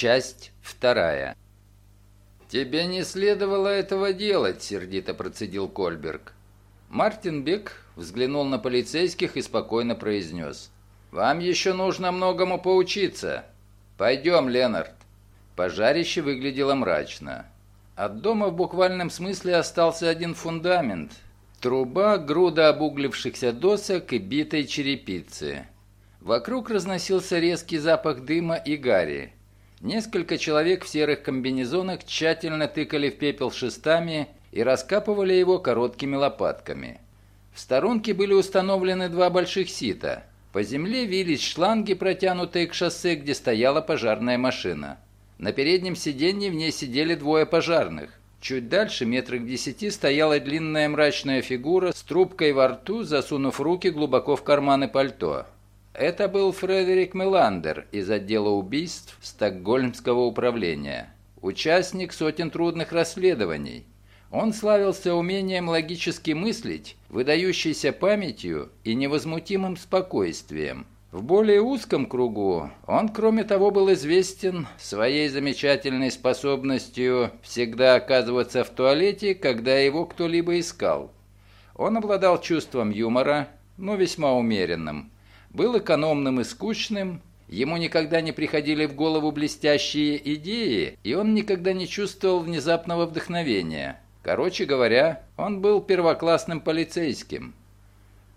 Часть вторая. «Тебе не следовало этого делать», — сердито процедил Кольберг. Мартин Бек взглянул на полицейских и спокойно произнес. «Вам еще нужно многому поучиться. Пойдем, Ленард». Пожарище выглядело мрачно. От дома в буквальном смысле остался один фундамент. Труба, груда обуглившихся досок и битой черепицы. Вокруг разносился резкий запах дыма и гари. Несколько человек в серых комбинезонах тщательно тыкали в пепел шестами и раскапывали его короткими лопатками. В сторонке были установлены два больших сита. По земле вились шланги, протянутые к шоссе, где стояла пожарная машина. На переднем сиденье в ней сидели двое пожарных. Чуть дальше, метрах десяти, стояла длинная мрачная фигура с трубкой во рту, засунув руки глубоко в карманы пальто. Это был Фредерик Меландер из отдела убийств Стокгольмского управления. Участник сотен трудных расследований. Он славился умением логически мыслить, выдающейся памятью и невозмутимым спокойствием. В более узком кругу он, кроме того, был известен своей замечательной способностью всегда оказываться в туалете, когда его кто-либо искал. Он обладал чувством юмора, но весьма умеренным, был экономным и скучным, ему никогда не приходили в голову блестящие идеи, и он никогда не чувствовал внезапного вдохновения. Короче говоря, он был первоклассным полицейским –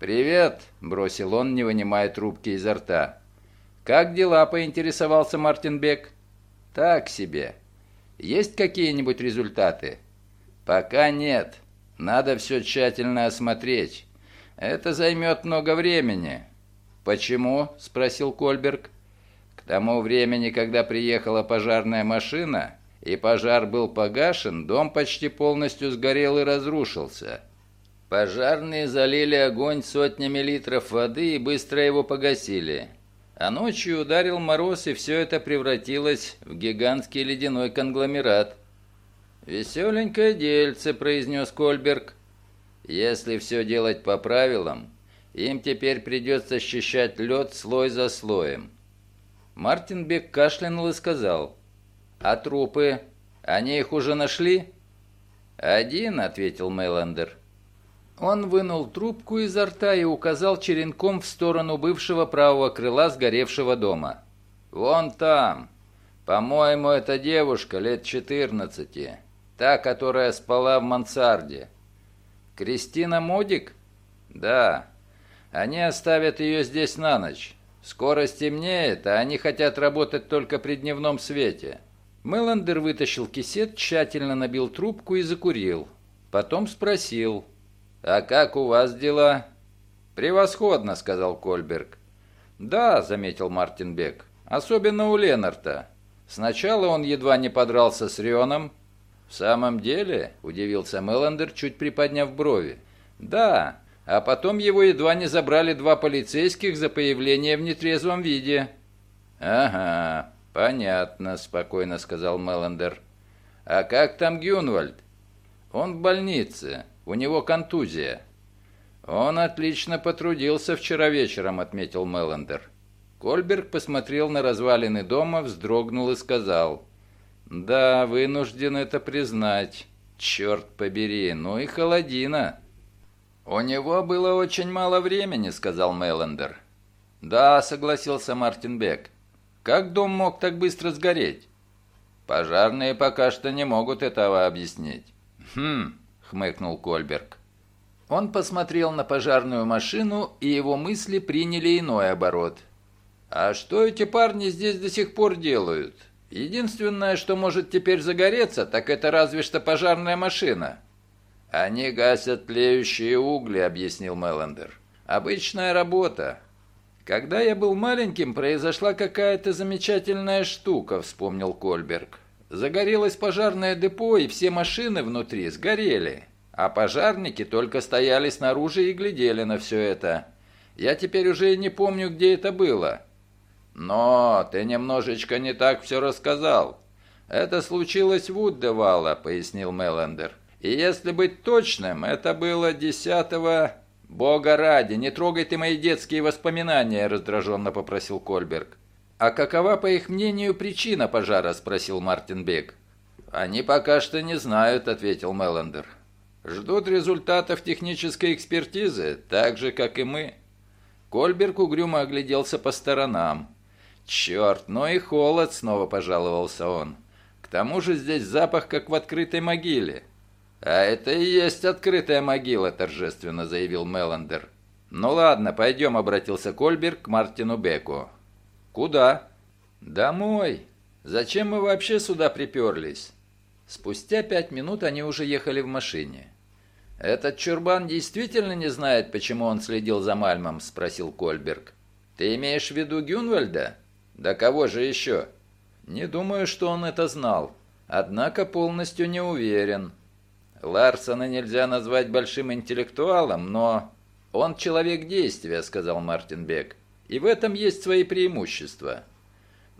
«Привет», — бросил он, не вынимая трубки изо рта. «Как дела?» — поинтересовался Мартин Бек. «Так себе. Есть какие-нибудь результаты?» «Пока нет. Надо все тщательно осмотреть. Это займет много времени». «Почему?» — спросил Кольберг. «К тому времени, когда приехала пожарная машина, и пожар был погашен, дом почти полностью сгорел и разрушился. Пожарные залили огонь сотнями литров воды и быстро его погасили. А ночью ударил мороз, и все это превратилось в гигантский ледяной конгломерат. «Веселенькое дельце», — произнес Кольберг. «Если все делать по правилам, им теперь придется счищать лед слой за слоем». Мартин Бек кашлянул и сказал. «А трупы? Они их уже нашли?» «Один», — ответил Мейлендер. Он вынул трубку изо рта и указал черенком в сторону бывшего правого крыла сгоревшего дома. «Вон там. По-моему, это девушка лет 14. Та, которая спала в мансарде». «Кристина Модик?» «Да. Они оставят ее здесь на ночь. Скоро стемнеет, а они хотят работать только при дневном свете». Меландер вытащил кисет, тщательно набил трубку и закурил. Потом спросил, «А как у вас дела?» «Превосходно», — сказал Кольберг. «Да», — заметил Мартин Бек, — «особенно у Ленарта. Сначала он едва не подрался с Рионом». «В самом деле?» — удивился Меллендер, чуть приподняв брови. «Да, а потом его едва не забрали два полицейских за появление в нетрезвом виде». «Ага, понятно», — спокойно сказал Меллендер. «А как там Гюнвальд?» «Он в больнице. У него контузия». «Он отлично потрудился вчера вечером», — отметил Меллендер. Кольберг посмотрел на развалины дома, вздрогнул и сказал. «Да, вынужден это признать. Черт побери, ну и холодина». «У него было очень мало времени», — сказал Меллендер. «Да», — согласился Мартин Бек. «Как дом мог так быстро сгореть?» «Пожарные пока что не могут этого объяснить». «Хм, — хмыкнул Кольберг. Он посмотрел на пожарную машину, и его мысли приняли иной оборот. «А что эти парни здесь до сих пор делают? Единственное, что может теперь загореться, так это разве что пожарная машина». «Они гасят тлеющие угли», — объяснил Меллендер. «Обычная работа». «Когда я был маленьким, произошла какая-то замечательная штука», — вспомнил Кольберг. Загорелось пожарное депо, и все машины внутри сгорели. А пожарники только стояли снаружи и глядели на все это. Я теперь уже и не помню, где это было. Но ты немножечко не так все рассказал. Это случилось в Уддевала, пояснил Меллендер. И если быть точным, это было десятого... «Бога ради, не трогай ты мои детские воспоминания», — раздраженно попросил Кольберг. «А какова, по их мнению, причина пожара?» – спросил Мартин Бек. «Они пока что не знают», – ответил Меллендер. «Ждут результатов технической экспертизы, так же, как и мы». Кольберг угрюмо огляделся по сторонам. «Черт, ну и холод!» — снова пожаловался он. «К тому же здесь запах, как в открытой могиле». «А это и есть открытая могила», — торжественно заявил Меллендер. «Ну ладно, пойдем», — обратился Кольберг к Мартину Беку. «Куда?» «Домой. Зачем мы вообще сюда приперлись?» Спустя пять минут они уже ехали в машине. «Этот чурбан действительно не знает, почему он следил за Мальмом?» – спросил Кольберг. «Ты имеешь в виду Гюнвальда? Да кого же еще?» «Не думаю, что он это знал. Однако полностью не уверен. Ларсона нельзя назвать большим интеллектуалом, но...» «Он человек действия», – сказал Мартин Бек. «И в этом есть свои преимущества».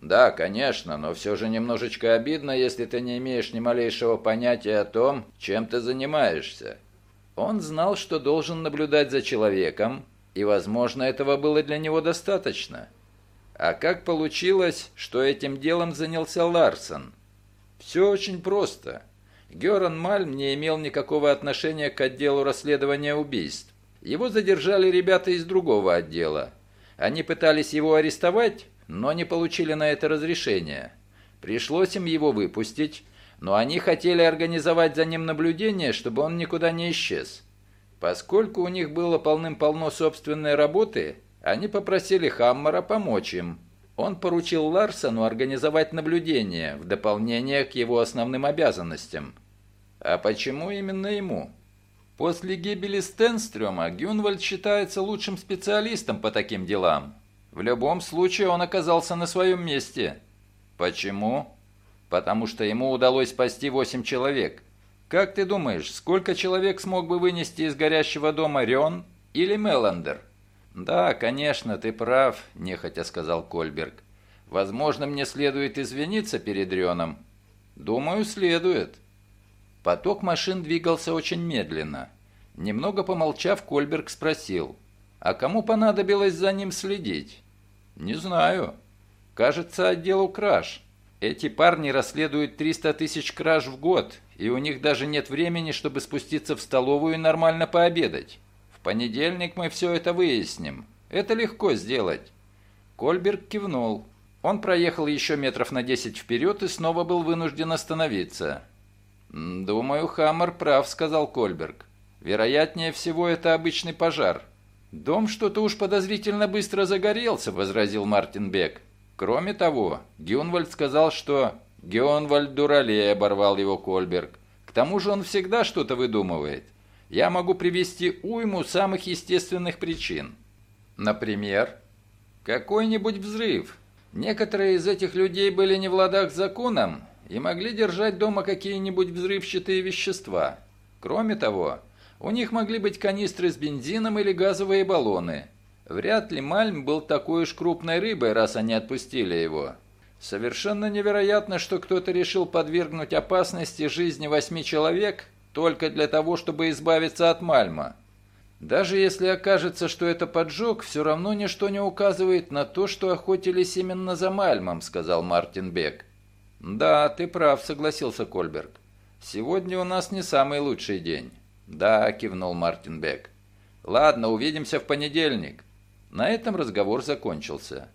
«Да, конечно, но все же немножечко обидно, если ты не имеешь ни малейшего понятия о том, чем ты занимаешься. Он знал, что должен наблюдать за человеком, и, возможно, этого было для него достаточно. А как получилось, что этим делом занялся Ларсон? Все очень просто. Геран Мальм не имел никакого отношения к отделу расследования убийств. Его задержали ребята из другого отдела. Они пытались его арестовать, но не получили на это разрешения. Пришлось им его выпустить, но они хотели организовать за ним наблюдение, чтобы он никуда не исчез. Поскольку у них было полным-полно собственной работы, они попросили Хаммера помочь им. Он поручил Ларсону организовать наблюдение в дополнение к его основным обязанностям. А почему именно ему? После гибели Стенстрёма Гюнвальд считается лучшим специалистом по таким делам. В любом случае он оказался на своем месте. Почему? потому что ему удалось спасти восемь человек. Как ты думаешь, сколько человек смог бы вынести из горящего дома Рен или Меллендер? Да, конечно, ты прав, нехотя сказал Кольберг. Возможно, мне следует извиниться перед Реном. Думаю, следует. Поток машин двигался очень медленно. Немного помолчав, Кольберг спросил, а кому понадобилось за ним следить? Не знаю. Кажется, отделу краж. Эти парни расследуют 300 тысяч краж в год, и у них даже нет времени, чтобы спуститься в столовую и нормально пообедать. Понедельник мы все это выясним. Это легко сделать». Кольберг кивнул. Он проехал еще метров на 10 вперед и снова был вынужден остановиться. «Думаю, Хаммер прав», — сказал Кольберг. «Вероятнее всего, это обычный пожар». «Дом что-то уж подозрительно быстро загорелся», — возразил Мартин Бек. Кроме того, Гюнвальд сказал, что... Гюнвальд дуралей, оборвал его Кольберг. К тому же он всегда что-то выдумывает. Я могу привести уйму самых естественных причин. Например, какой-нибудь взрыв. Некоторые из этих людей были не в ладах с законом и могли держать дома какие-нибудь взрывчатые вещества. Кроме того, у них могли быть канистры с бензином или газовые баллоны – Вряд ли Мальм был такой уж крупной рыбой, раз они отпустили его. Совершенно невероятно, что кто-то решил подвергнуть опасности жизни восьми человек только для того, чтобы избавиться от Мальма. Даже если окажется, что это поджог, все равно ничто не указывает на то, что охотились именно за Мальмом, сказал Мартин Бек. Да, ты прав, согласился Кольберг. Сегодня у нас не самый лучший день. Да, кивнул Мартин Бек. Ладно, увидимся в понедельник. На этом разговор закончился.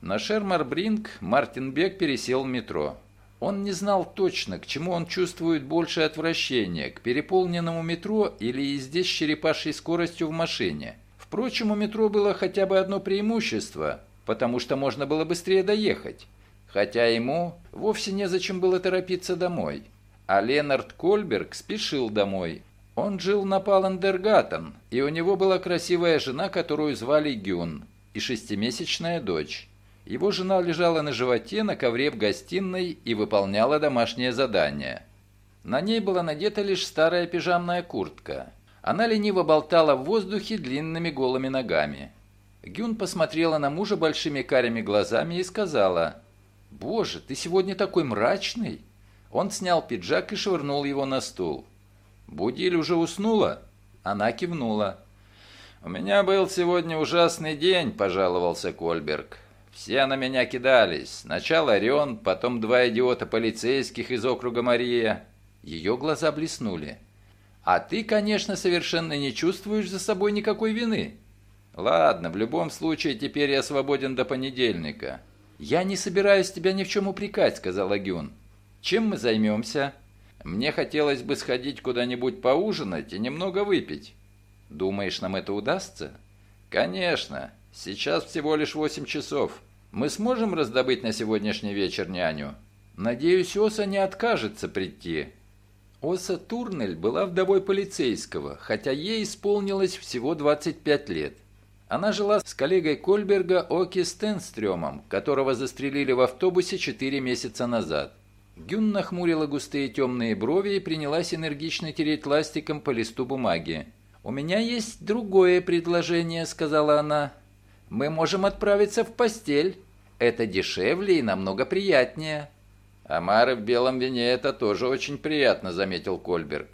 На Шермар-Бринг Мартин Бек пересел в метро. Он не знал точно, к чему он чувствует больше отвращения, к переполненному метро или езде с черепашьей скоростью в машине. Впрочем, у метро было хотя бы одно преимущество, потому что можно было быстрее доехать. Хотя ему вовсе незачем было торопиться домой. А Ленард Кольберг спешил домой, он жил на Паландергаттен, и у него была красивая жена, которую звали Гюн, и шестимесячная дочь. Его жена лежала на животе на ковре в гостиной и выполняла домашнее задание. На ней была надета лишь старая пижамная куртка. Она лениво болтала в воздухе длинными голыми ногами. Гюн посмотрела на мужа большими карими глазами и сказала, «Боже, ты сегодня такой мрачный!» Он снял пиджак и швырнул его на стул. «Будиль уже уснула?» Она кивнула. «У меня был сегодня ужасный день», – пожаловался Кольберг. Все на меня кидались. Сначала Орион, потом два идиота полицейских из округа Мария. Ее глаза блеснули. А ты, конечно, совершенно не чувствуешь за собой никакой вины. Ладно, в любом случае, теперь я свободен до понедельника. Я не собираюсь тебя ни в чем упрекать, сказал Агюн. Чем мы займемся? Мне хотелось бы сходить куда-нибудь поужинать и немного выпить. Думаешь, нам это удастся? Конечно. Сейчас всего лишь восемь часов. Мы сможем раздобыть на сегодняшний вечер няню? Надеюсь, Оса не откажется прийти. Оса Турнель была вдовой полицейского, хотя ей исполнилось всего 25 лет. Она жила с коллегой Кольберга Оки Стенстрёмом, которого застрелили в автобусе 4 месяца назад. Гюн нахмурила густые темные брови и принялась энергично тереть ластиком по листу бумаги. «У меня есть другое предложение», — сказала она. «Мы можем отправиться в постель. Это дешевле и намного приятнее». «Амары в белом вине – это тоже очень приятно», – заметил Кольберг.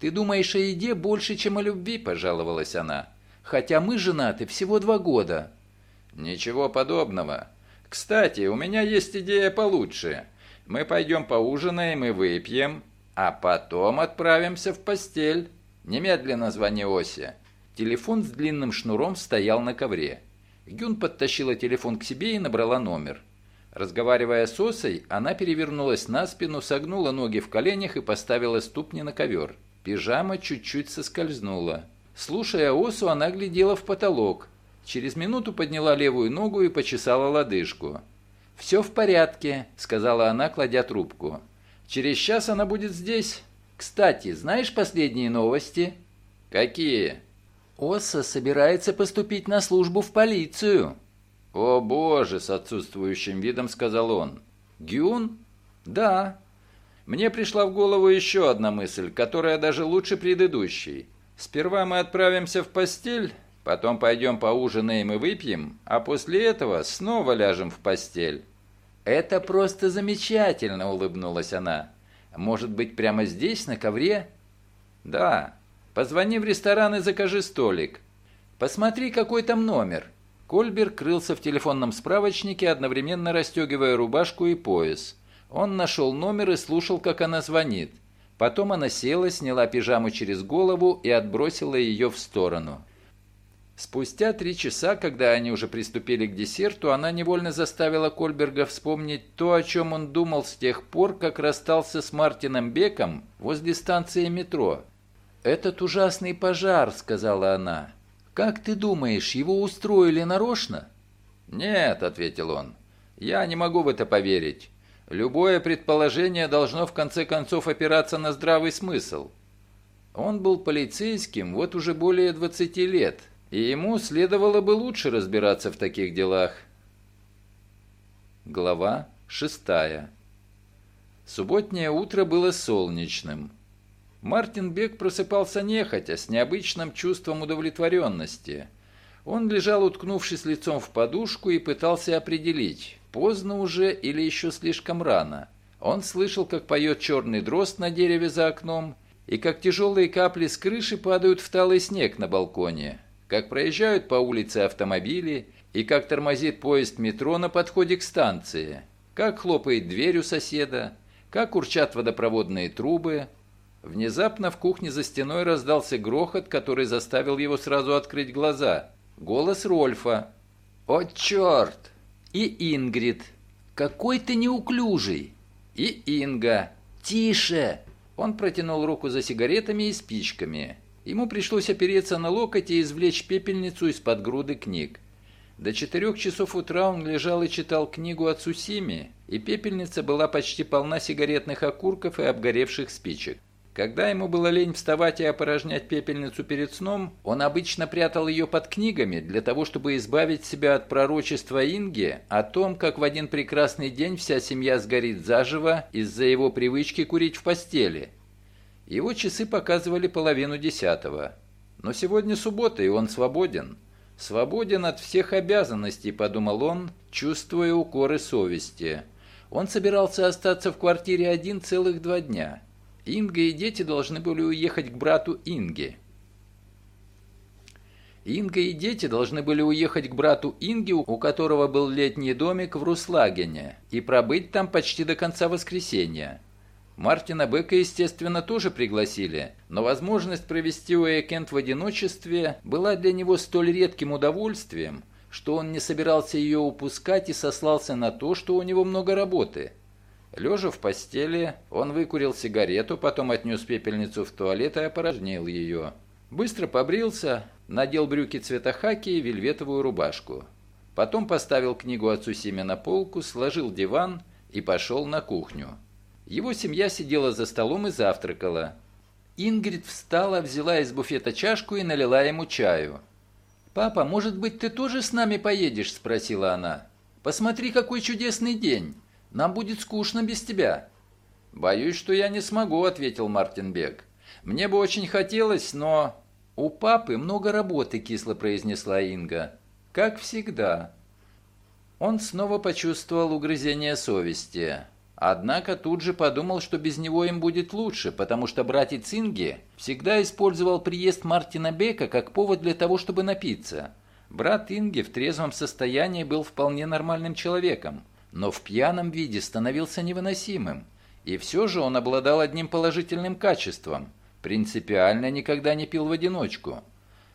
«Ты думаешь о еде больше, чем о любви?» – пожаловалась она. «Хотя мы женаты всего два года». «Ничего подобного. Кстати, у меня есть идея получше. Мы пойдем поужинаем и выпьем, а потом отправимся в постель. Немедленно звони Осе». Телефон с длинным шнуром стоял на ковре. Гюн подтащила телефон к себе и набрала номер. Разговаривая с Осой, она перевернулась на спину, согнула ноги в коленях и поставила ступни на ковер. Пижама чуть-чуть соскользнула. Слушая Осу, она глядела в потолок. Через минуту подняла левую ногу и почесала лодыжку. «Все в порядке», — сказала она, кладя трубку. «Через час она будет здесь. Кстати, знаешь последние новости?» «Какие?» «Оса собирается поступить на службу в полицию». «О боже!» — с отсутствующим видом сказал он. «Гюн?» «Да». Мне пришла в голову еще одна мысль, которая даже лучше предыдущей. Сперва мы отправимся в постель, потом пойдем поужинаем и выпьем, а после этого снова ляжем в постель». «Это просто замечательно!» — улыбнулась она. «Может быть, прямо здесь, на ковре?» «Да. Позвони в ресторан и закажи столик. Посмотри, какой там номер. Кольбер крылся в телефонном справочнике, одновременно расстегивая рубашку и пояс. Он нашел номер и слушал, как она звонит. Потом она села, сняла пижаму через голову и отбросила ее в сторону. Спустя три часа, когда они уже приступили к десерту, она невольно заставила Кольберга вспомнить то, о чем он думал с тех пор, как расстался с Мартином Беком возле станции метро. «Этот ужасный пожар», — сказала она, «Как ты думаешь, его устроили нарочно?» «Нет», — ответил он, — «я не могу в это поверить. Любое предположение должно в конце концов опираться на здравый смысл». Он был полицейским вот уже более 20 лет, и ему следовало бы лучше разбираться в таких делах. Глава шестая. Субботнее утро было солнечным. Мартин Бек просыпался нехотя, с необычным чувством удовлетворенности. Он лежал, уткнувшись лицом в подушку, и пытался определить, поздно уже или еще слишком рано. Он слышал, как поет черный дрозд на дереве за окном, и как тяжелые капли с крыши падают в талый снег на балконе, как проезжают по улице автомобили, и как тормозит поезд метро на подходе к станции, как хлопает дверь у соседа, как урчат водопроводные трубы, Внезапно в кухне за стеной раздался грохот, который заставил его сразу открыть глаза. Голос Рольфа. «О, черт!» И Ингрид. «Какой ты неуклюжий!» И Инга. «Тише!» Он протянул руку за сигаретами и спичками. Ему пришлось опереться на локоть и извлечь пепельницу из-под груды книг. До четырех часов утра он лежал и читал книгу о Цусиме, и пепельница была почти полна сигаретных окурков и обгоревших спичек. Когда ему было лень вставать и опорожнять пепельницу перед сном, он обычно прятал ее под книгами для того, чтобы избавить себя от пророчества Инги о том, как в один прекрасный день вся семья сгорит заживо из-за его привычки курить в постели. Его часы показывали половину десятого. Но сегодня суббота, и он свободен. Свободен от всех обязанностей, подумал он, чувствуя укоры совести. Он собирался остаться в квартире один целых два дня – Инга и дети должны были уехать к брату Инге. Инга и дети должны были уехать к брату Инги, у которого был летний домик в Руслагене, и пробыть там почти до конца воскресенья. Мартина Бека, естественно, тоже пригласили, но возможность провести уикенд в одиночестве была для него столь редким удовольствием, что он не собирался ее упускать и сослался на то, что у него много работы. Лежа в постели, он выкурил сигарету, потом отнес пепельницу в туалет и опорожнил ее. Быстро побрился, надел брюки цвета хаки и вельветовую рубашку. Потом поставил книгу отцу Симе на полку, сложил диван и пошел на кухню. Его семья сидела за столом и завтракала. Ингрид встала, взяла из буфета чашку и налила ему чаю. «Папа, может быть, ты тоже с нами поедешь?» – спросила она. «Посмотри, какой чудесный день. Нам будет скучно без тебя». «Боюсь, что я не смогу», – ответил Мартин Бек. «Мне бы очень хотелось, но...» «У папы много работы», – кисло произнесла Инга. «Как всегда». Он снова почувствовал угрызение совести. Однако тут же подумал, что без него им будет лучше, потому что братец Инги всегда использовал приезд Мартина Бека как повод для того, чтобы напиться. Брат Инги в трезвом состоянии был вполне нормальным человеком, но в пьяном виде становился невыносимым. И все же он обладал одним положительным качеством – принципиально никогда не пил в одиночку.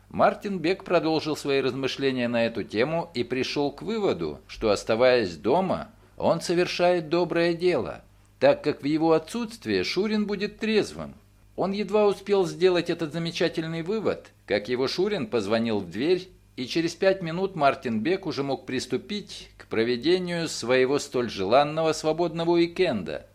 Мартин Бек продолжил свои размышления на эту тему и пришел к выводу, что оставаясь дома, он совершает доброе дело, так как в его отсутствие Шурин будет трезвым. Он едва успел сделать этот замечательный вывод, как его Шурин позвонил в дверь, и через пять минут Мартин Бек уже мог приступить к проведению своего столь желанного свободного уикенда.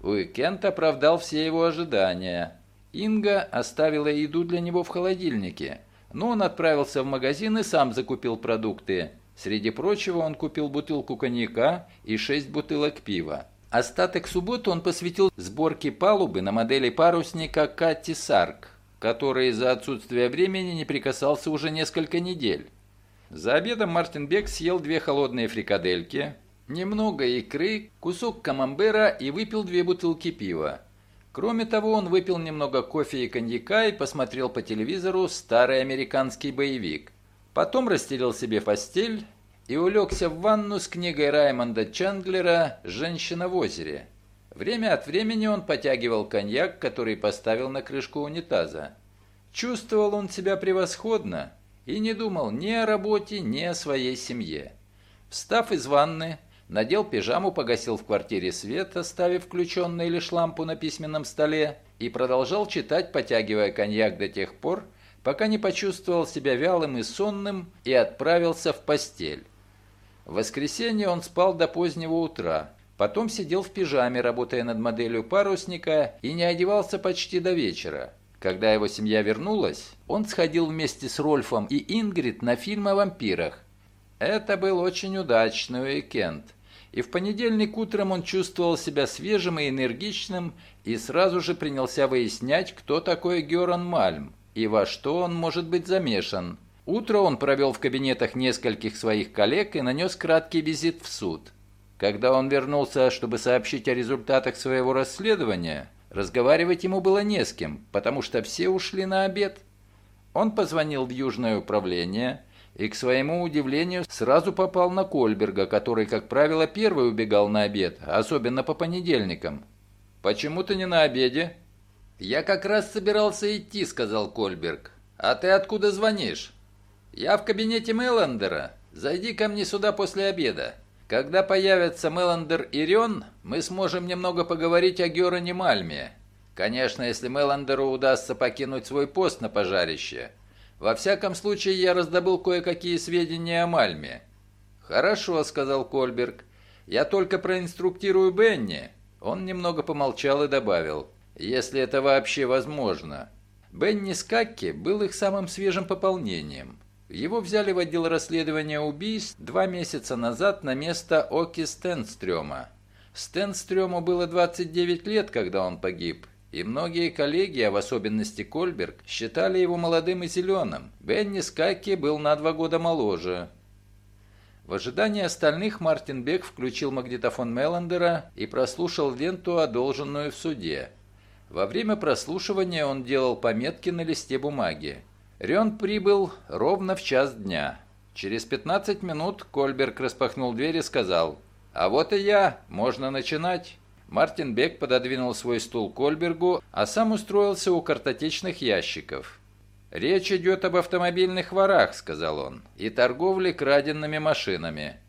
Уикенд оправдал все его ожидания – Инга оставила еду для него в холодильнике, но он отправился в магазин и сам закупил продукты. Среди прочего он купил бутылку коньяка и шесть бутылок пива. Остаток субботы он посвятил сборке палубы на модели парусника Катти Сарк, который из-за отсутствия времени не прикасался уже несколько недель. За обедом Мартин Бек съел две холодные фрикадельки, немного икры, кусок камамбера и выпил две бутылки пива. Кроме того, он выпил немного кофе и коньяка и посмотрел по телевизору старый американский боевик. Потом расстелил себе постель и улегся в ванну с книгой Раймонда Чандлера «Женщина в озере». Время от времени он потягивал коньяк, который поставил на крышку унитаза. Чувствовал он себя превосходно и не думал ни о работе, ни о своей семье. Встав из ванны, надел пижаму, погасил в квартире свет, оставив включенной лишь лампу на письменном столе, и продолжал читать, потягивая коньяк до тех пор, пока не почувствовал себя вялым и сонным и отправился в постель. В воскресенье он спал до позднего утра, потом сидел в пижаме, работая над моделью парусника, и не одевался почти до вечера. Когда его семья вернулась, он сходил вместе с Рольфом и Ингрид на фильм о вампирах. Это был очень удачный уикенд – и в понедельник утром он чувствовал себя свежим и энергичным и сразу же принялся выяснять, кто такой Геран Мальм и во что он может быть замешан. Утро он провел в кабинетах нескольких своих коллег и нанес краткий визит в суд. Когда он вернулся, чтобы сообщить о результатах своего расследования, разговаривать ему было не с кем, потому что все ушли на обед. Он позвонил в Южное управление – и, к своему удивлению, сразу попал на Кольберга, который, как правило, первый убегал на обед, особенно по понедельникам. «Почему ты не на обеде?» «Я как раз собирался идти», — сказал Кольберг. «А ты откуда звонишь?» «Я в кабинете Меллендера. Зайди ко мне сюда после обеда. Когда появятся Меллендер и Рен, мы сможем немного поговорить о Героне Мальме. Конечно, если Меллендеру удастся покинуть свой пост на пожарище». Во всяком случае, я раздобыл кое-какие сведения о Мальме». «Хорошо», — сказал Кольберг. «Я только проинструктирую Бенни». Он немного помолчал и добавил. «Если это вообще возможно». Бенни Скакки был их самым свежим пополнением. Его взяли в отдел расследования убийств два месяца назад на место Оки Стенстрёма. Стенстрёму было 29 лет, когда он погиб, и многие коллеги, а в особенности Кольберг, считали его молодым и зеленым. Бенни Скаки был на два года моложе. В ожидании остальных Мартин Бек включил магнитофон Меллендера и прослушал ленту, одолженную в суде. Во время прослушивания он делал пометки на листе бумаги. Рен прибыл ровно в час дня. Через 15 минут Кольберг распахнул дверь и сказал, «А вот и я, можно начинать». Мартин Бек пододвинул свой стул Кольбергу, а сам устроился у картотечных ящиков. «Речь идет об автомобильных ворах», — сказал он, — «и торговле краденными машинами.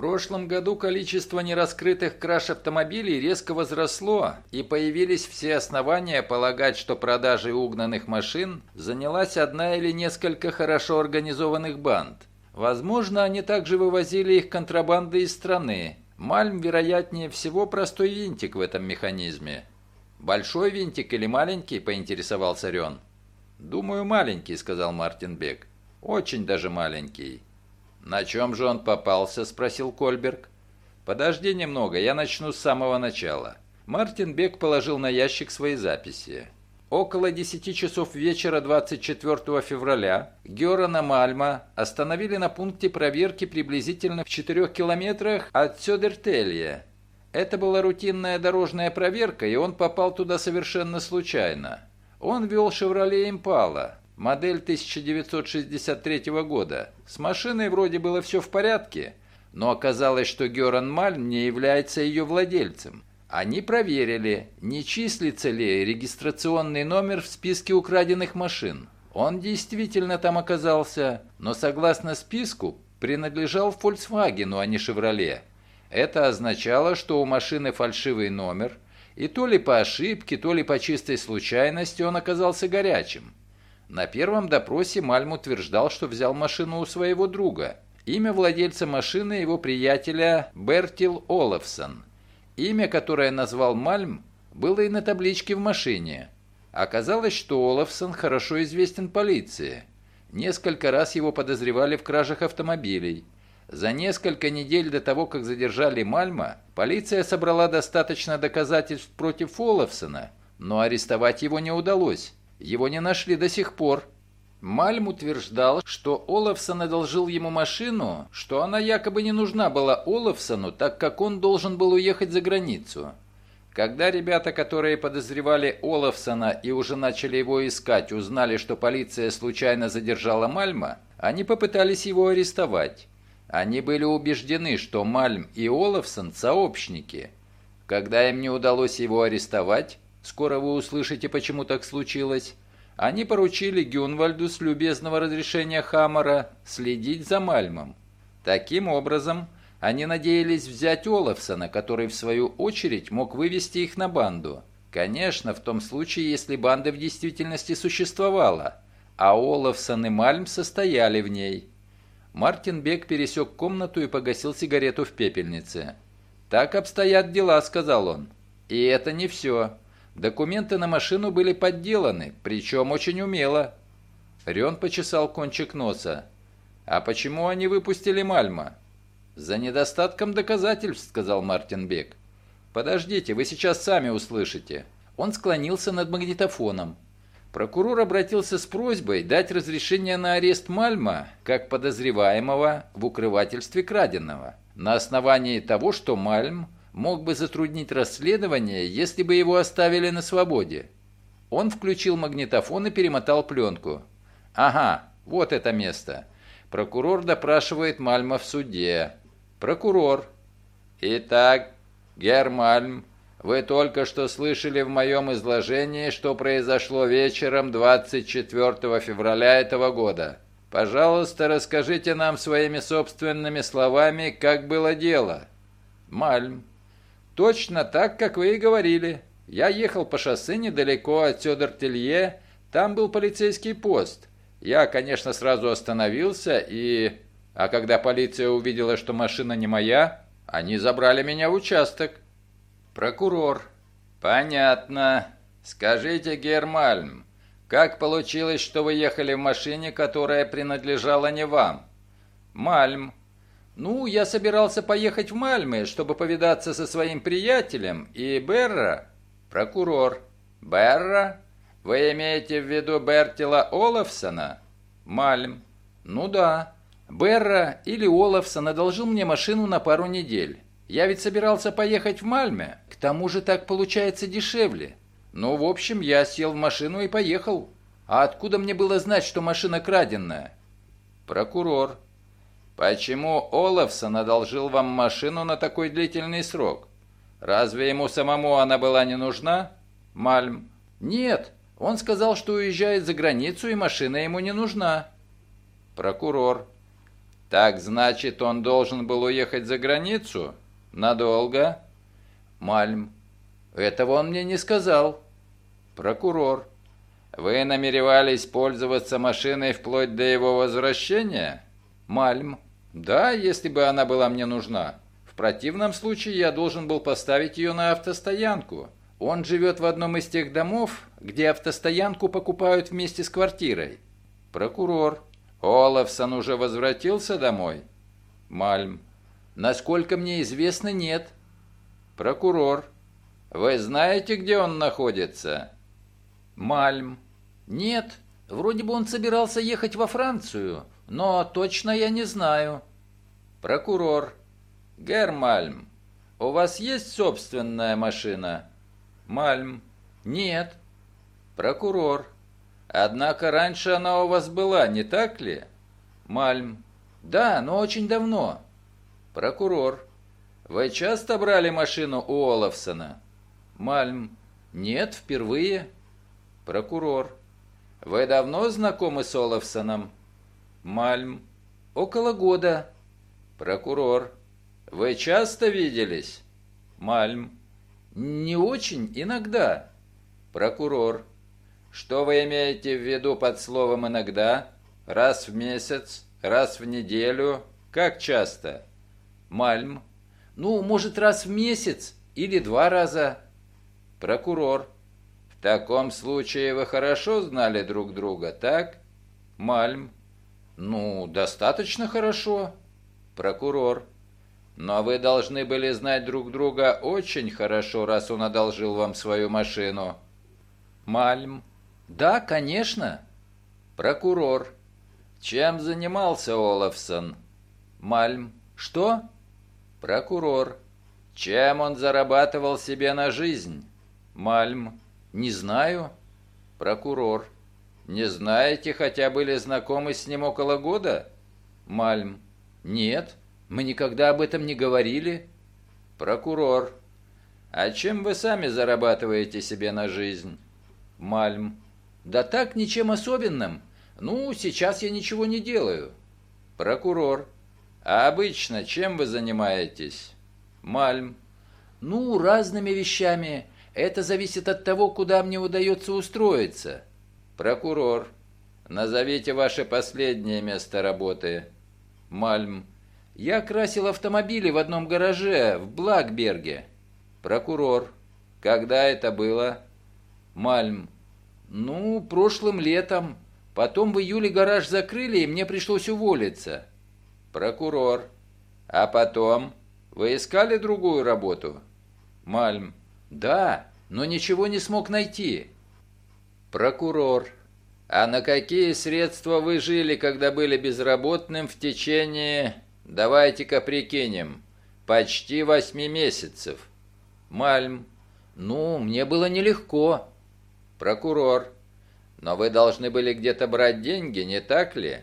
Прошлом году количество нераскрытых краж автомобилей резко возросло, и появились все основания полагать, что продажей угнанных машин занялась одна или несколько хорошо организованных банд. Возможно, они также вывозили их контрабандой из страны. Мальм, вероятнее всего, простой винтик в этом механизме. «Большой винтик или маленький?» – поинтересовался Рен. «Думаю, маленький», – сказал Мартин Бек. «Очень даже маленький». «На чем же он попался?» – спросил Кольберг. «Подожди немного, я начну с самого начала». Мартин Бек положил на ящик свои записи. Около 10 часов вечера 24 февраля Герана Мальма остановили на пункте проверки приблизительно в 4 километрах от Сёдертелья. Это была рутинная дорожная проверка, и он попал туда совершенно случайно. Он вел «Шевроле Импала», модель 1963 года. С машиной вроде было все в порядке, но оказалось, что Геран Мальм не является ее владельцем. Они проверили, не числится ли регистрационный номер в списке украденных машин. Он действительно там оказался, но согласно списку принадлежал Volkswagen, а не Chevrolet. Это означало, что у машины фальшивый номер, и то ли по ошибке, то ли по чистой случайности он оказался горячим. На первом допросе Мальм утверждал, что взял машину у своего друга. Имя владельца машины его приятеля Бертил Олафсон – Имя, которое назвал Мальм, было и на табличке в машине. Оказалось, что Олафсон хорошо известен полиции. Несколько раз его подозревали в кражах автомобилей. За несколько недель до того, как задержали Мальма, полиция собрала достаточно доказательств против Олафсона, но арестовать его не удалось. Его не нашли до сих пор. Мальм утверждал, что Олафсон одолжил ему машину, что она якобы не нужна была Олафсону, так как он должен был уехать за границу. Когда ребята, которые подозревали Олафсона и уже начали его искать, узнали, что полиция случайно задержала Мальма, они попытались его арестовать. Они были убеждены, что Мальм и Олафсон – сообщники. Когда им не удалось его арестовать, скоро вы услышите, почему так случилось, они поручили Гюнвальду с любезного разрешения Хаммера следить за Мальмом. Таким образом, они надеялись взять Олафсона, который в свою очередь мог вывести их на банду. Конечно, в том случае, если банда в действительности существовала, а Олафсон и Мальм состояли в ней. Мартин Бек пересек комнату и погасил сигарету в пепельнице. «Так обстоят дела», — сказал он. «И это не все. Документы на машину были подделаны, причем очень умело. Рен почесал кончик носа. «А почему они выпустили Мальма?» «За недостатком доказательств», — сказал Мартин Бек. «Подождите, вы сейчас сами услышите». Он склонился над магнитофоном. Прокурор обратился с просьбой дать разрешение на арест Мальма как подозреваемого в укрывательстве краденого на основании того, что Мальм мог бы затруднить расследование, если бы его оставили на свободе. Он включил магнитофон и перемотал пленку. «Ага, вот это место. Прокурор допрашивает Мальма в суде. Прокурор. Итак, Гермальм, вы только что слышали в моем изложении, что произошло вечером 24 февраля этого года. Пожалуйста, расскажите нам своими собственными словами, как было дело. Мальм. «Точно так, как вы и говорили. Я ехал по шоссе недалеко от Сёдор-Телье, там был полицейский пост. Я, конечно, сразу остановился и... А когда полиция увидела, что машина не моя, они забрали меня в участок». «Прокурор». «Понятно. Скажите, Гермальм, как получилось, что вы ехали в машине, которая принадлежала не вам?» «Мальм». Ну, я собирался поехать в Мальме, чтобы повидаться со своим приятелем, и Берра... Прокурор. Берра? Вы имеете в виду Бертила Олафсона? Мальм. Ну да. Берра или Олафсон одолжил мне машину на пару недель. Я ведь собирался поехать в Мальме. К тому же так получается дешевле. Ну, в общем, я сел в машину и поехал. А откуда мне было знать, что машина краденная? Прокурор. Почему Олафсон одолжил вам машину на такой длительный срок? Разве ему самому она была не нужна? Мальм. Нет, он сказал, что уезжает за границу, и машина ему не нужна. Прокурор. Так значит, он должен был уехать за границу? Надолго? Мальм. Этого он мне не сказал. Прокурор. Вы намеревались пользоваться машиной вплоть до его возвращения? Мальм. Да, если бы она была мне нужна. В противном случае я должен был поставить ее на автостоянку. Он живет в одном из тех домов, где автостоянку покупают вместе с квартирой. Прокурор. Олафсон уже возвратился домой? Мальм. Насколько мне известно, нет. Прокурор. Вы знаете, где он находится? Мальм. Нет, вроде бы он собирался ехать во Францию, но точно я не знаю. Прокурор. Гермальм, у вас есть собственная машина? Мальм. Нет. Прокурор. Однако раньше она у вас была, не так ли? Мальм. Да, но очень давно. Прокурор. Вы часто брали машину у Олафсона? Мальм. Нет, впервые. Прокурор. Вы давно знакомы с Олафсоном? Мальм. Около года. Прокурор. Вы часто виделись? Мальм. Не очень, иногда. Прокурор. Что вы имеете в виду под словом «иногда»? Раз в месяц? Раз в неделю? Как часто? Мальм. Ну, может, раз в месяц или два раза. Прокурор. В таком случае вы хорошо знали друг друга, так? Мальм. Ну, достаточно хорошо. Прокурор. Но вы должны были знать друг друга очень хорошо, раз он одолжил вам свою машину. Мальм. Да, конечно. Прокурор. Чем занимался Олафсон? Мальм. Что? Прокурор. Чем он зарабатывал себе на жизнь? Мальм. Не знаю. Прокурор. Не знаете, хотя были знакомы с ним около года? Мальм. Нет, мы никогда об этом не говорили. Прокурор. А чем вы сами зарабатываете себе на жизнь? Мальм. Да так, ничем особенным. Ну, сейчас я ничего не делаю. Прокурор. А обычно чем вы занимаетесь? Мальм. Ну, разными вещами. Это зависит от того, куда мне удается устроиться. Прокурор. Назовите ваше последнее место работы. Мальм. Я красил автомобили в одном гараже в Блакберге. Прокурор. Когда это было? Мальм. Ну, прошлым летом. Потом в июле гараж закрыли, и мне пришлось уволиться. Прокурор. А потом? Вы искали другую работу? Мальм. Да, но ничего не смог найти. Прокурор. А на какие средства вы жили, когда были безработным в течение, давайте-ка прикинем, почти восьми месяцев? Мальм. Ну, мне было нелегко. Прокурор. Но вы должны были где-то брать деньги, не так ли?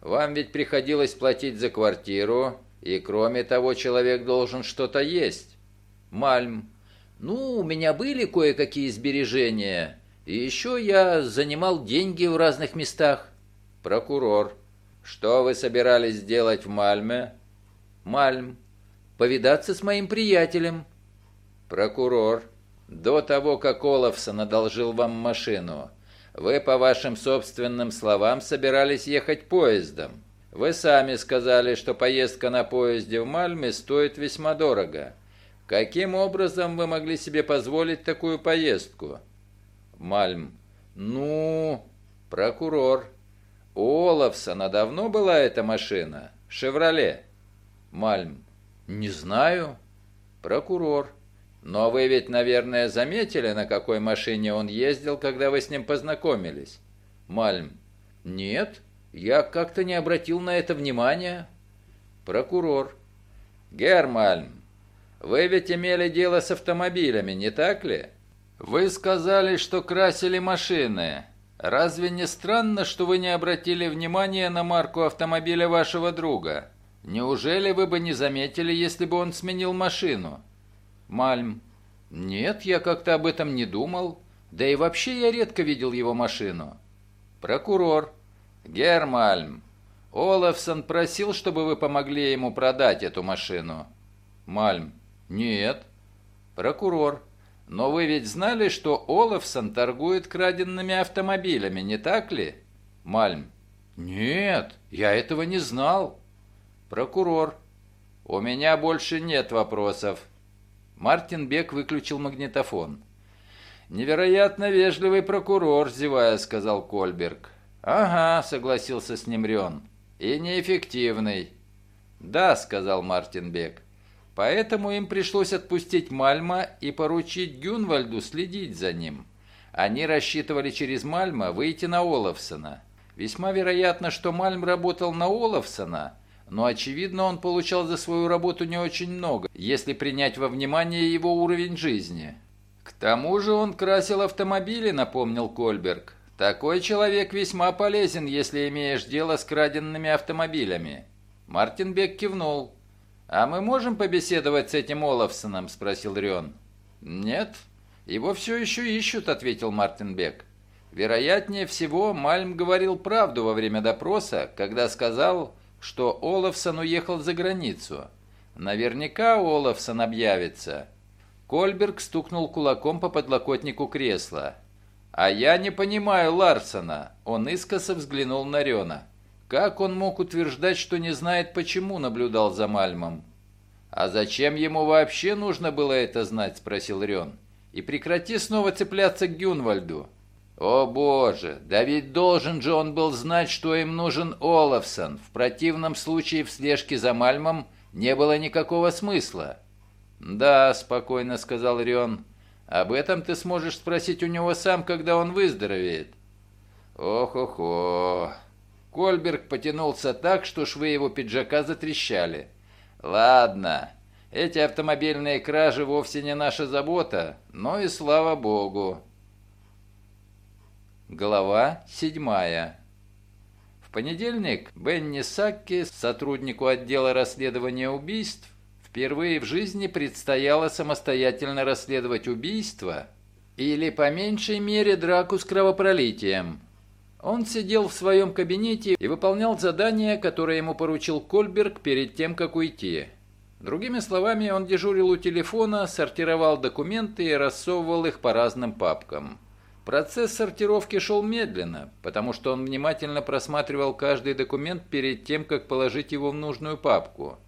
Вам ведь приходилось платить за квартиру, и кроме того, человек должен что-то есть. Мальм. Ну, у меня были кое-какие сбережения. И еще я занимал деньги в разных местах. Прокурор. Что вы собирались сделать в Мальме? Мальм. Повидаться с моим приятелем. Прокурор. До того, как Олафсон одолжил вам машину, вы, по вашим собственным словам, собирались ехать поездом. Вы сами сказали, что поездка на поезде в Мальме стоит весьма дорого. Каким образом вы могли себе позволить такую поездку? Мальм. Ну, прокурор. У Олафсона давно была эта машина? «Шевроле». Мальм. Не знаю. Прокурор. Но вы ведь, наверное, заметили, на какой машине он ездил, когда вы с ним познакомились? Мальм. Нет, я как-то не обратил на это внимания. Прокурор. Гермальм, вы ведь имели дело с автомобилями, не так ли? Вы сказали, что красили машины. «Разве не странно, что вы не обратили внимания на марку автомобиля вашего друга? Неужели вы бы не заметили, если бы он сменил машину?» Мальм. «Нет, я как-то об этом не думал. Да и вообще я редко видел его машину». Прокурор. «Гермальм, Олафсон просил, чтобы вы помогли ему продать эту машину». Мальм. «Нет». Прокурор. Но вы ведь знали, что Олафсон торгует краденными автомобилями, не так ли? Мальм. Нет, я этого не знал. Прокурор. У меня больше нет вопросов. Мартин Бек выключил магнитофон. «Невероятно вежливый прокурор», — зевая, сказал Кольберг. «Ага», — согласился с ним Рен. «И неэффективный». «Да», — сказал Мартин Бек. Поэтому им пришлось отпустить Мальма и поручить Гюнвальду следить за ним. Они рассчитывали через Мальма выйти на Олафсона. Весьма вероятно, что Мальм работал на Олафсона, но очевидно он получал за свою работу не очень много, если принять во внимание его уровень жизни. К тому же он красил автомобили, напомнил Кольберг. Такой человек весьма полезен, если имеешь дело с краденными автомобилями. Мартин Бек кивнул. «А мы можем побеседовать с этим Олафсоном?» – спросил Рион. «Нет, его все еще ищут», – ответил Мартин Бек. Вероятнее всего, Мальм говорил правду во время допроса, когда сказал, что Олафсон уехал за границу. Наверняка Олафсон объявится. Кольберг стукнул кулаком по подлокотнику кресла. «А я не понимаю Ларсона», – он искоса взглянул на Рена. Как он мог утверждать, что не знает, почему наблюдал за Мальмом? «А зачем ему вообще нужно было это знать?» – спросил Рен. «И прекрати снова цепляться к Гюнвальду». «О боже, да ведь должен же он был знать, что им нужен Олафсон. В противном случае в слежке за Мальмом не было никакого смысла». «Да», – спокойно сказал Рен. «Об этом ты сможешь спросить у него сам, когда он выздоровеет». «Ох-охо, Кольберг потянулся так, что швы его пиджака затрещали. «Ладно, эти автомобильные кражи вовсе не наша забота, но и слава богу». Глава седьмая. В понедельник Бенни Сакки, сотруднику отдела расследования убийств, впервые в жизни предстояло самостоятельно расследовать убийство или, по меньшей мере, драку с кровопролитием – он сидел в своем кабинете и выполнял задание, которое ему поручил Кольберг перед тем, как уйти. Другими словами, он дежурил у телефона, сортировал документы и рассовывал их по разным папкам. Процесс сортировки шел медленно, потому что он внимательно просматривал каждый документ перед тем, как положить его в нужную папку.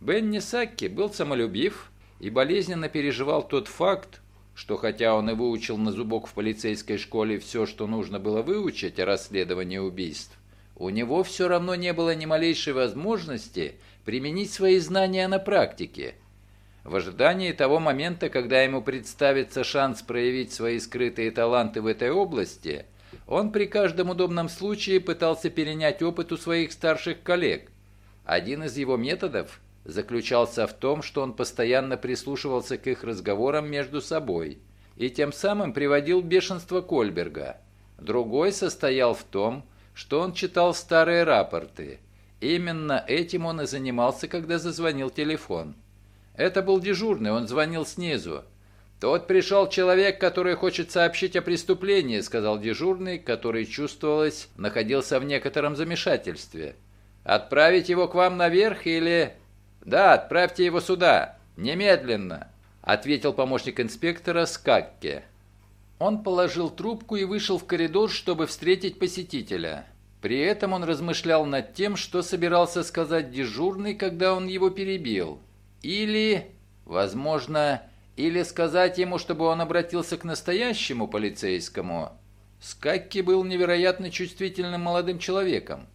Бенни Сакки был самолюбив и болезненно переживал тот факт, что хотя он и выучил на зубок в полицейской школе все, что нужно было выучить о расследовании убийств, у него все равно не было ни малейшей возможности применить свои знания на практике. В ожидании того момента, когда ему представится шанс проявить свои скрытые таланты в этой области, он при каждом удобном случае пытался перенять опыт у своих старших коллег. Один из его методов заключался в том, что он постоянно прислушивался к их разговорам между собой и тем самым приводил бешенство Кольберга. Другой состоял в том, что он читал старые рапорты. Именно этим он и занимался, когда зазвонил телефон. Это был дежурный, он звонил снизу. «Тот пришел человек, который хочет сообщить о преступлении», сказал дежурный, который, чувствовалось, находился в некотором замешательстве. «Отправить его к вам наверх или...» «Да, отправьте его сюда! Немедленно!» — ответил помощник инспектора Скакке. Он положил трубку и вышел в коридор, чтобы встретить посетителя. При этом он размышлял над тем, что собирался сказать дежурный, когда он его перебил. Или, возможно, или сказать ему, чтобы он обратился к настоящему полицейскому. Скакки был невероятно чувствительным молодым человеком.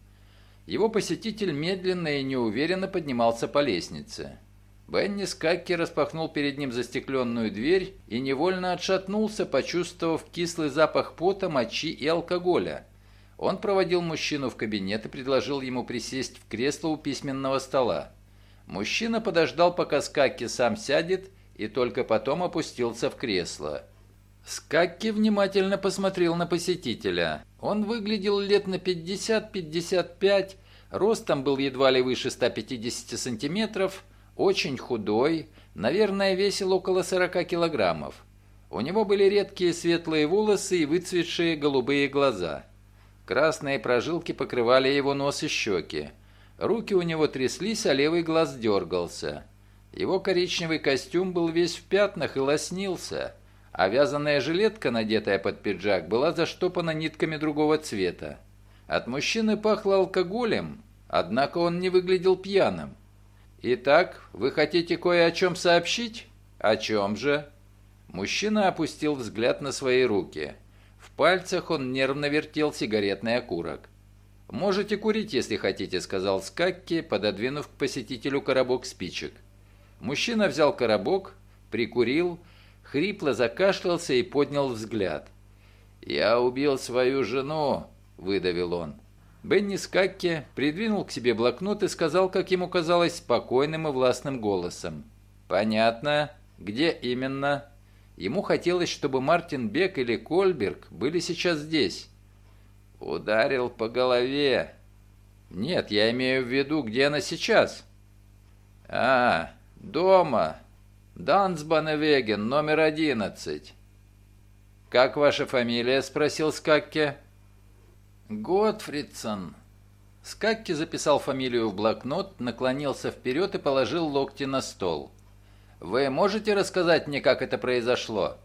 Его посетитель медленно и неуверенно поднимался по лестнице. Бенни Скакки распахнул перед ним застекленную дверь и невольно отшатнулся, почувствовав кислый запах пота, мочи и алкоголя. Он проводил мужчину в кабинет и предложил ему присесть в кресло у письменного стола. Мужчина подождал, пока Скакки сам сядет, и только потом опустился в кресло. Скакки внимательно посмотрел на посетителя. Он выглядел лет на 50-55, ростом был едва ли выше 150 сантиметров, очень худой, наверное, весил около 40 килограммов. У него были редкие светлые волосы и выцветшие голубые глаза. Красные прожилки покрывали его нос и щеки. Руки у него тряслись, а левый глаз дергался. Его коричневый костюм был весь в пятнах и лоснился, а вязаная жилетка, надетая под пиджак, была заштопана нитками другого цвета. От мужчины пахло алкоголем, однако он не выглядел пьяным. «Итак, вы хотите кое о чем сообщить? О чем же?» Мужчина опустил взгляд на свои руки. В пальцах он нервно вертел сигаретный окурок. «Можете курить, если хотите», — сказал Скакки, пододвинув к посетителю коробок спичек. Мужчина взял коробок, прикурил, хрипло закашлялся и поднял взгляд. «Я убил свою жену», — выдавил он. Бенни Скакки придвинул к себе блокнот и сказал, как ему казалось, спокойным и властным голосом. «Понятно. Где именно?» Ему хотелось, чтобы Мартин Бек или Кольберг были сейчас здесь. «Ударил по голове». «Нет, я имею в виду, где она сейчас». «А, «Дома. Дансбаневеген, номер одиннадцать». «Как ваша фамилия?» – спросил Скакке. «Готфридсон». Скакки записал фамилию в блокнот, наклонился вперед и положил локти на стол. «Вы можете рассказать мне, как это произошло?»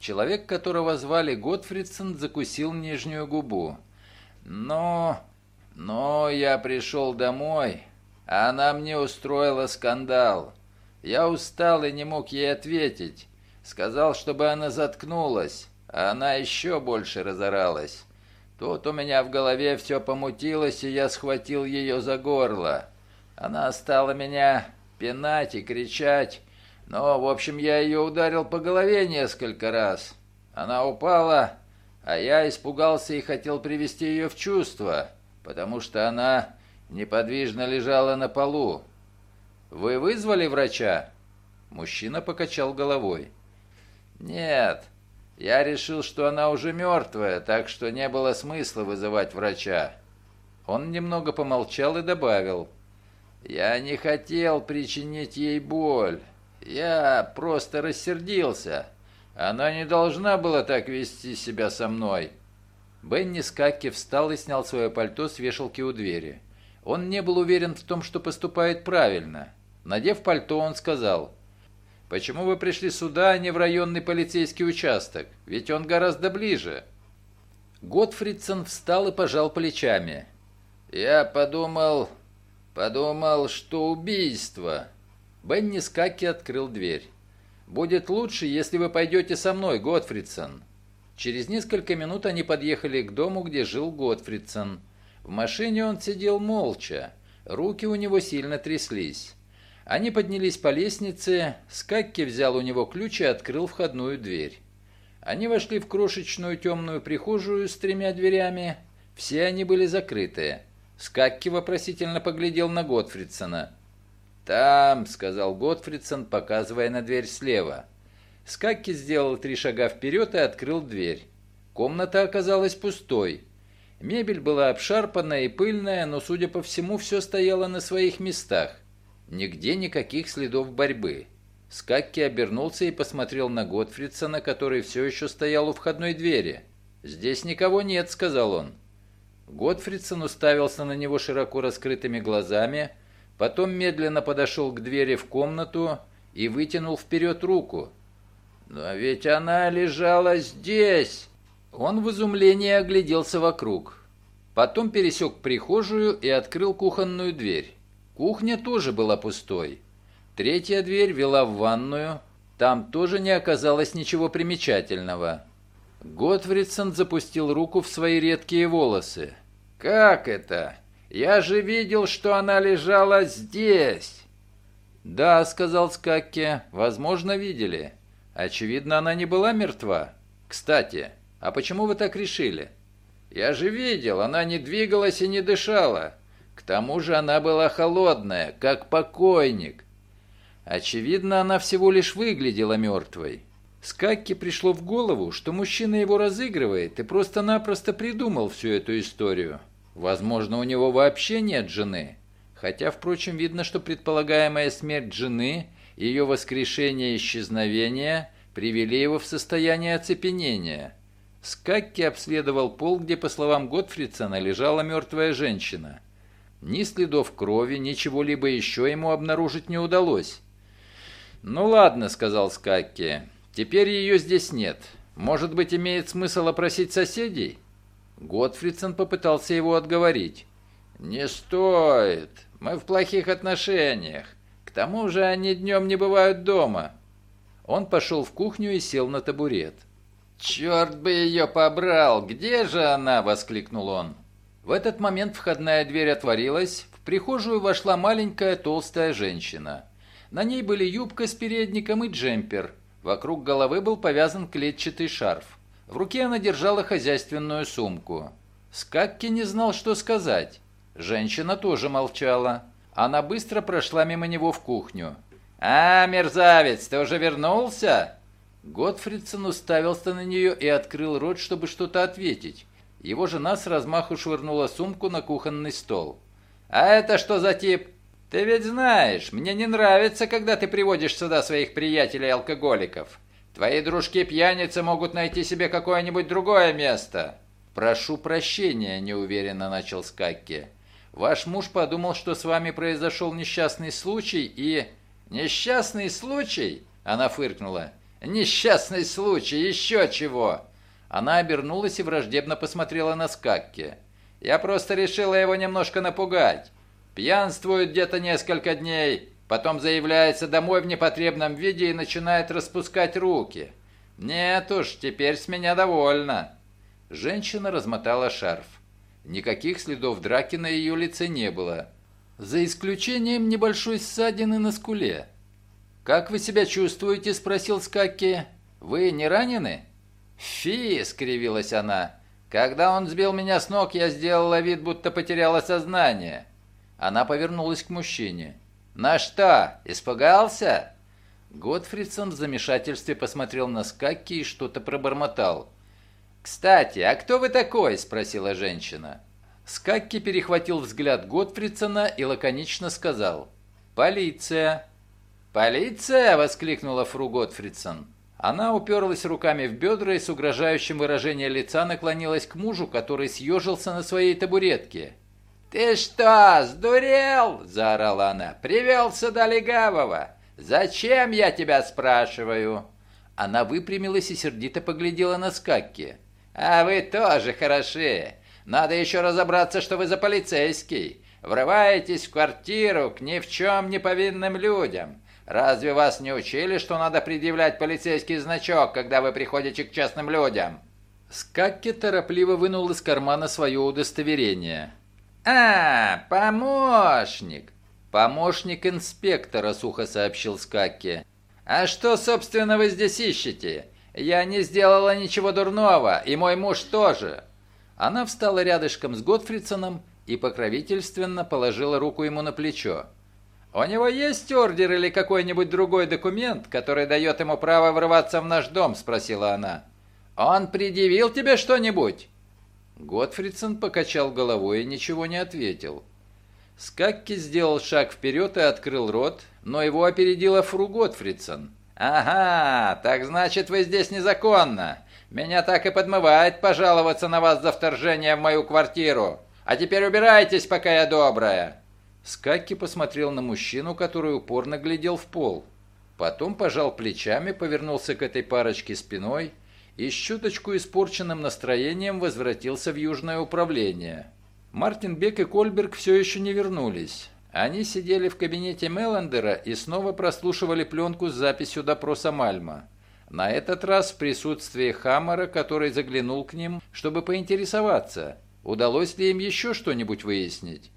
Человек, которого звали Готфридсон, закусил нижнюю губу. «Но... но я пришел домой, а она мне устроила скандал. Я устал и не мог ей ответить. Сказал, чтобы она заткнулась, а она еще больше разоралась. Тут у меня в голове все помутилось, и я схватил ее за горло. Она стала меня пинать и кричать, но, в общем, я ее ударил по голове несколько раз. Она упала, а я испугался и хотел привести ее в чувство, потому что она неподвижно лежала на полу. «Вы вызвали врача?» Мужчина покачал головой. «Нет, я решил, что она уже мертвая, так что не было смысла вызывать врача». Он немного помолчал и добавил. «Я не хотел причинить ей боль. Я просто рассердился. Она не должна была так вести себя со мной». Бенни Скакки встал и снял свое пальто с вешалки у двери. Он не был уверен в том, что поступает правильно. Надев пальто, он сказал, «Почему вы пришли сюда, а не в районный полицейский участок? Ведь он гораздо ближе». Готфридсон встал и пожал плечами. «Я подумал... подумал, что убийство». Бенни Скаки открыл дверь. «Будет лучше, если вы пойдете со мной, Готфридсон». Через несколько минут они подъехали к дому, где жил Готфридсон. В машине он сидел молча. Руки у него сильно тряслись. Они поднялись по лестнице, Скакки взял у него ключ и открыл входную дверь. Они вошли в крошечную темную прихожую с тремя дверями. Все они были закрыты. Скакки вопросительно поглядел на Готфридсона. «Там», — сказал Готфридсон, показывая на дверь слева. Скакки сделал три шага вперед и открыл дверь. Комната оказалась пустой. Мебель была обшарпанная и пыльная, но, судя по всему, все стояло на своих местах. Нигде никаких следов борьбы. Скакки обернулся и посмотрел на Готфридсона, который все еще стоял у входной двери. «Здесь никого нет», — сказал он. Готфридсон уставился на него широко раскрытыми глазами, потом медленно подошел к двери в комнату и вытянул вперед руку. «Но ведь она лежала здесь!» Он в изумлении огляделся вокруг. Потом пересек прихожую и открыл кухонную дверь. Кухня тоже была пустой. Третья дверь вела в ванную. Там тоже не оказалось ничего примечательного. Готфридсон запустил руку в свои редкие волосы. «Как это? Я же видел, что она лежала здесь!» «Да», — сказал Скакке, — «возможно, видели. Очевидно, она не была мертва. Кстати, а почему вы так решили?» «Я же видел, она не двигалась и не дышала. К тому же она была холодная, как покойник. Очевидно, она всего лишь выглядела мертвой. Скакке пришло в голову, что мужчина его разыгрывает и просто-напросто придумал всю эту историю. Возможно, у него вообще нет жены. Хотя, впрочем, видно, что предполагаемая смерть жены, ее воскрешение и исчезновение привели его в состояние оцепенения. Скакки обследовал пол, где, по словам Готфридсона, лежала мертвая женщина. Ни следов крови, ничего либо еще ему обнаружить не удалось. «Ну ладно», — сказал Скакки, — «теперь ее здесь нет. Может быть, имеет смысл опросить соседей?» Готфридсон попытался его отговорить. «Не стоит. Мы в плохих отношениях. К тому же они днем не бывают дома». Он пошел в кухню и сел на табурет. «Черт бы ее побрал! Где же она?» – воскликнул он. В этот момент входная дверь отворилась, в прихожую вошла маленькая толстая женщина. На ней были юбка с передником и джемпер. Вокруг головы был повязан клетчатый шарф. В руке она держала хозяйственную сумку. Скакки не знал, что сказать. Женщина тоже молчала. Она быстро прошла мимо него в кухню. «А, мерзавец, ты уже вернулся?» Готфридсон уставился на нее и открыл рот, чтобы что-то ответить. Его жена с размаху швырнула сумку на кухонный стол. «А это что за тип? Ты ведь знаешь, мне не нравится, когда ты приводишь сюда своих приятелей-алкоголиков. Твои дружки-пьяницы могут найти себе какое-нибудь другое место». «Прошу прощения», – неуверенно начал Скакки. «Ваш муж подумал, что с вами произошел несчастный случай и...» «Несчастный случай?» – она фыркнула. «Несчастный случай, еще чего!» Она обернулась и враждебно посмотрела на Скакки. «Я просто решила его немножко напугать. Пьянствует где-то несколько дней, потом заявляется домой в непотребном виде и начинает распускать руки. Нет уж, теперь с меня довольна». Женщина размотала шарф. Никаких следов драки на ее лице не было, за исключением небольшой ссадины на скуле. «Как вы себя чувствуете?» – спросил Скакки. «Вы не ранены?» «Фи!» – скривилась она. «Когда он сбил меня с ног, я сделала вид, будто потеряла сознание». Она повернулась к мужчине. «На что? Испугался?» Готфридсон в замешательстве посмотрел на Скакки и что-то пробормотал. «Кстати, а кто вы такой?» – спросила женщина. Скакки перехватил взгляд Готфридсона и лаконично сказал. «Полиция». «Полиция!» – воскликнула фру Готфридсон. Она уперлась руками в бедра и с угрожающим выражением лица наклонилась к мужу, который съежился на своей табуретке. «Ты что, сдурел?» – заорала она. «Привел сюда легавого! Зачем я тебя спрашиваю?» Она выпрямилась и сердито поглядела на Скакки. «А вы тоже хороши! Надо еще разобраться, что вы за полицейский! Врываетесь в квартиру к ни в чем не повинным людям!» Разве вас не учили, что надо предъявлять полицейский значок, когда вы приходите к частным людям?» Скакки торопливо вынул из кармана свое удостоверение. «А, помощник!» «Помощник инспектора», — сухо сообщил Скакки. «А что, собственно, вы здесь ищете? Я не сделала ничего дурного, и мой муж тоже». Она встала рядышком с Готфридсоном и покровительственно положила руку ему на плечо. «У него есть ордер или какой-нибудь другой документ, который дает ему право врываться в наш дом?» – спросила она. «Он предъявил тебе что-нибудь?» Готфридсон покачал головой и ничего не ответил. Скакки сделал шаг вперед и открыл рот, но его опередила фру Готфридсон. «Ага, так значит вы здесь незаконно. Меня так и подмывает пожаловаться на вас за вторжение в мою квартиру. А теперь убирайтесь, пока я добрая». Скакки посмотрел на мужчину, который упорно глядел в пол. Потом пожал плечами, повернулся к этой парочке спиной и с чуточку испорченным настроением возвратился в Южное управление. Мартин Бек и Кольберг все еще не вернулись. Они сидели в кабинете Меллендера и снова прослушивали пленку с записью допроса Мальма. На этот раз в присутствии Хаммера, который заглянул к ним, чтобы поинтересоваться, удалось ли им еще что-нибудь выяснить.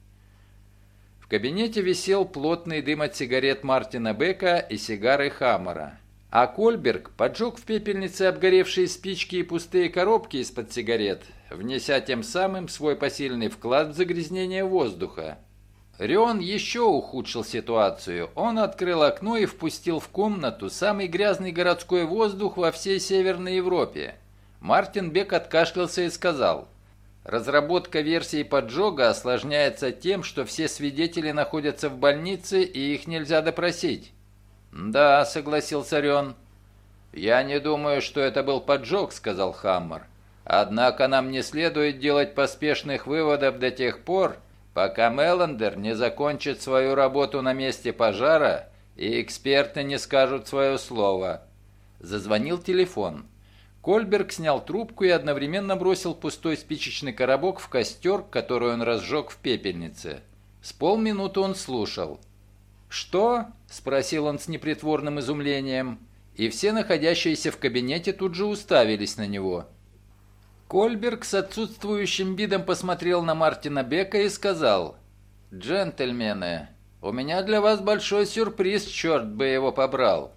Кабинете висел плотный дым от сигарет Мартина Бека и сигары Хаммера. А Кольберг поджег в пепельнице обгоревшие спички и пустые коробки из-под сигарет, внеся тем самым свой посильный вклад в загрязнение воздуха. Рион еще ухудшил ситуацию. Он открыл окно и впустил в комнату самый грязный городской воздух во всей Северной Европе. Мартин Бек откашлялся и сказал, «Разработка версии поджога осложняется тем, что все свидетели находятся в больнице и их нельзя допросить». «Да», — согласился Рион. «Я не думаю, что это был поджог», — сказал Хаммер. «Однако нам не следует делать поспешных выводов до тех пор, пока Меллендер не закончит свою работу на месте пожара и эксперты не скажут свое слово. Зазвонил телефон. Кольберг снял трубку и одновременно бросил пустой спичечный коробок в костер, который он разжег в пепельнице. С полминуты он слушал. «Что?» – спросил он с непритворным изумлением. И все находящиеся в кабинете тут же уставились на него – Кольберг с отсутствующим видом посмотрел на Мартина Бека и сказал, «Джентльмены, у меня для вас большой сюрприз, черт бы его побрал.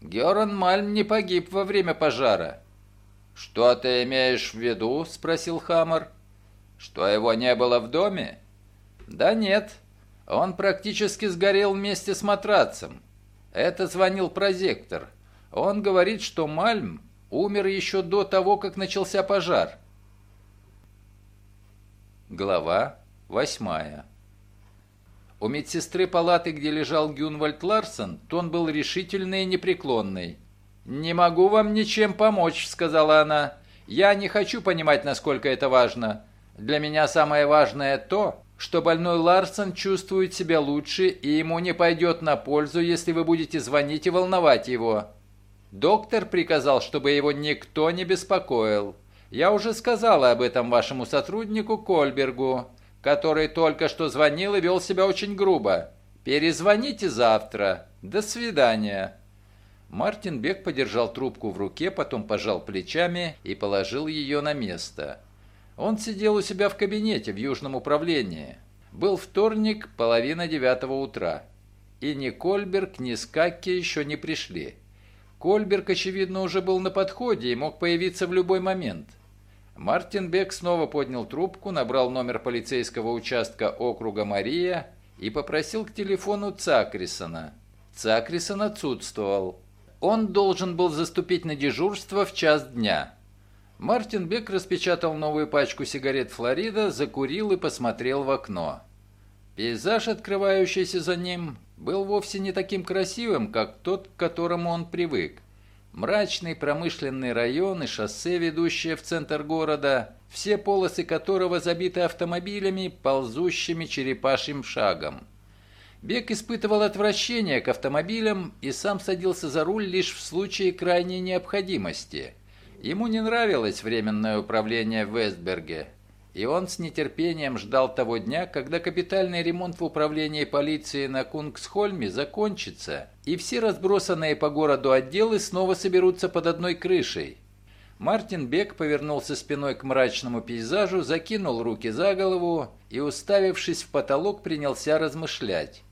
Геран Мальм не погиб во время пожара». «Что ты имеешь в виду?» – спросил Хаммер. «Что его не было в доме?» «Да нет, он практически сгорел вместе с матрацем. Это звонил прозектор. Он говорит, что Мальм умер еще до того, как начался пожар. Глава восьмая. У медсестры палаты, где лежал Гюнвальд Ларсон, тон был решительный и непреклонный. «Не могу вам ничем помочь», — сказала она. «Я не хочу понимать, насколько это важно. Для меня самое важное то, что больной Ларсон чувствует себя лучше, и ему не пойдет на пользу, если вы будете звонить и волновать его. Доктор приказал, чтобы его никто не беспокоил. Я уже сказала об этом вашему сотруднику Кольбергу, который только что звонил и вел себя очень грубо. Перезвоните завтра. До свидания». Мартин Бек подержал трубку в руке, потом пожал плечами и положил ее на место. Он сидел у себя в кабинете в Южном управлении. Был вторник, половина девятого утра. И ни Кольберг, ни Скакки еще не пришли. Кольберг, очевидно, уже был на подходе и мог появиться в любой момент. Мартин Бек снова поднял трубку, набрал номер полицейского участка округа Мария и попросил к телефону Цакрисона. Цакрисон отсутствовал. Он должен был заступить на дежурство в час дня. Мартин Бек распечатал новую пачку сигарет «Флорида», закурил и посмотрел в окно. Пейзаж, открывающийся за ним, был вовсе не таким красивым, как тот, к которому он привык. Мрачный промышленный район и шоссе, ведущее в центр города, все полосы которого забиты автомобилями, ползущими черепашьим шагом. Бек испытывал отвращение к автомобилям и сам садился за руль лишь в случае крайней необходимости. Ему не нравилось временное управление в Вестберге, и он с нетерпением ждал того дня, когда капитальный ремонт в управлении полиции на Кунгсхольме закончится, и все разбросанные по городу отделы снова соберутся под одной крышей. Мартин Бек повернулся спиной к мрачному пейзажу, закинул руки за голову и, уставившись в потолок, принялся размышлять.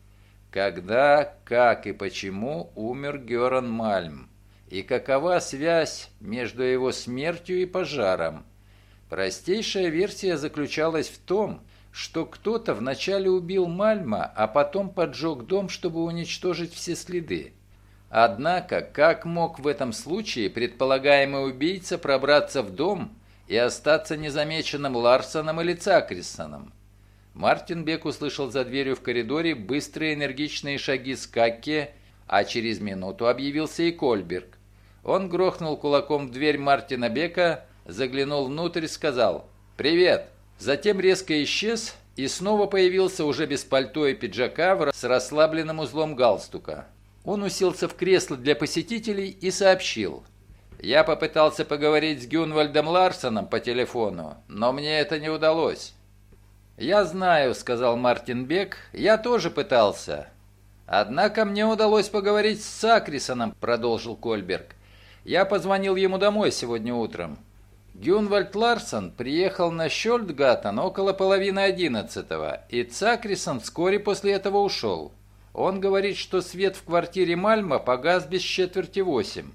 Когда, как и почему умер Геран Мальм? И какова связь между его смертью и пожаром? Простейшая версия заключалась в том, что кто-то вначале убил Мальма, а потом поджег дом, чтобы уничтожить все следы. Однако, как мог в этом случае предполагаемый убийца пробраться в дом и остаться незамеченным Ларсоном или Цакрисоном? Мартин Бек услышал за дверью в коридоре быстрые энергичные шаги Скакки, а через минуту объявился и Кольберг. Он грохнул кулаком в дверь Мартина Бека, заглянул внутрь, сказал «Привет». Затем резко исчез и снова появился уже без пальто и пиджака с расслабленным узлом галстука. Он уселся в кресло для посетителей и сообщил. «Я попытался поговорить с Гюнвальдом Ларсоном по телефону, но мне это не удалось». «Я знаю», — сказал Мартин Бек, — «я тоже пытался». «Однако мне удалось поговорить с Сакрисоном», — продолжил Кольберг. «Я позвонил ему домой сегодня утром. Гюнвальд Ларсон приехал на Щольдгаттен около половины одиннадцатого, и Цакрисон вскоре после этого ушел. Он говорит, что свет в квартире Мальма погас без четверти восемь.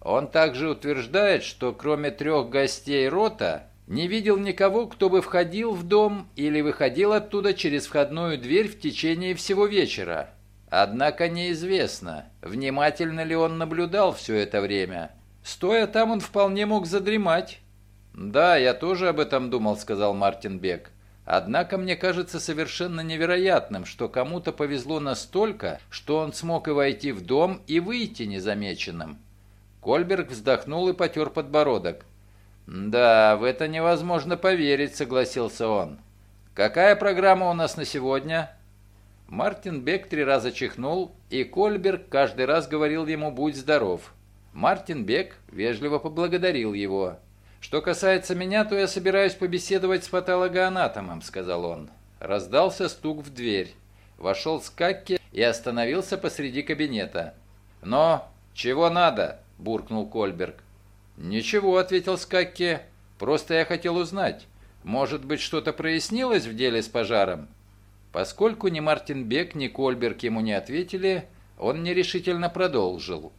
Он также утверждает, что кроме трех гостей рота, Не видел никого, кто бы входил в дом или выходил оттуда через входную дверь в течение всего вечера. Однако неизвестно, внимательно ли он наблюдал все это время. Стоя там, он вполне мог задремать. «Да, я тоже об этом думал», — сказал Мартин Бек. «Однако мне кажется совершенно невероятным, что кому-то повезло настолько, что он смог и войти в дом, и выйти незамеченным». Кольберг вздохнул и потер подбородок. «Да, в это невозможно поверить», — согласился он. «Какая программа у нас на сегодня?» Мартин Бек три раза чихнул, и Кольберг каждый раз говорил ему «будь здоров». Мартин Бек вежливо поблагодарил его. «Что касается меня, то я собираюсь побеседовать с патологоанатомом», — сказал он. Раздался стук в дверь. Вошел Скакки и остановился посреди кабинета. «Но, чего надо?» — буркнул Кольберг. «Ничего», — ответил Скакки. «Просто я хотел узнать. Может быть, что-то прояснилось в деле с пожаром?» Поскольку ни Мартин Бек, ни Кольберг ему не ответили, он нерешительно продолжил.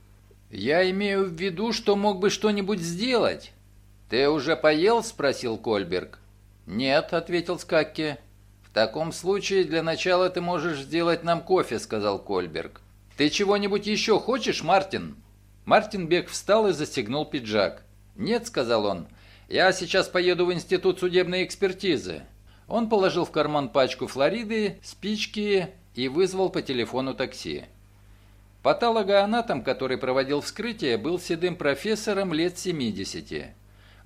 «Я имею в виду, что мог бы что-нибудь сделать». «Ты уже поел?» – спросил Кольберг. «Нет», – ответил Скакки. «В таком случае для начала ты можешь сделать нам кофе», – сказал Кольберг. «Ты чего-нибудь еще хочешь, Мартин?» Мартин Бек встал и застегнул пиджак. «Нет», – сказал он, – «я сейчас поеду в Институт судебной экспертизы». Он положил в карман пачку Флориды, спички и вызвал по телефону такси. Патологоанатом, который проводил вскрытие, был седым профессором лет 70.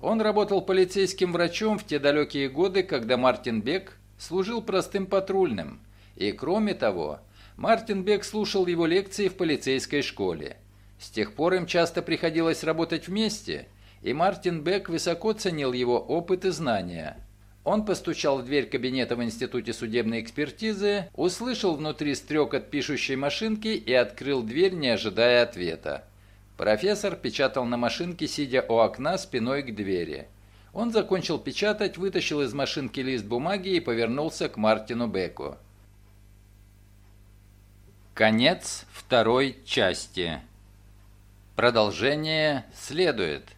Он работал полицейским врачом в те далекие годы, когда Мартин Бек служил простым патрульным. И кроме того, Мартин Бек слушал его лекции в полицейской школе. С тех пор им часто приходилось работать вместе, и Мартин Бек высоко ценил его опыт и знания – он постучал в дверь кабинета в Институте судебной экспертизы, услышал внутри стрекот пишущей машинки и открыл дверь, не ожидая ответа. Профессор печатал на машинке, сидя у окна спиной к двери. Он закончил печатать, вытащил из машинки лист бумаги и повернулся к Мартину Беку. Конец второй части. Продолжение следует.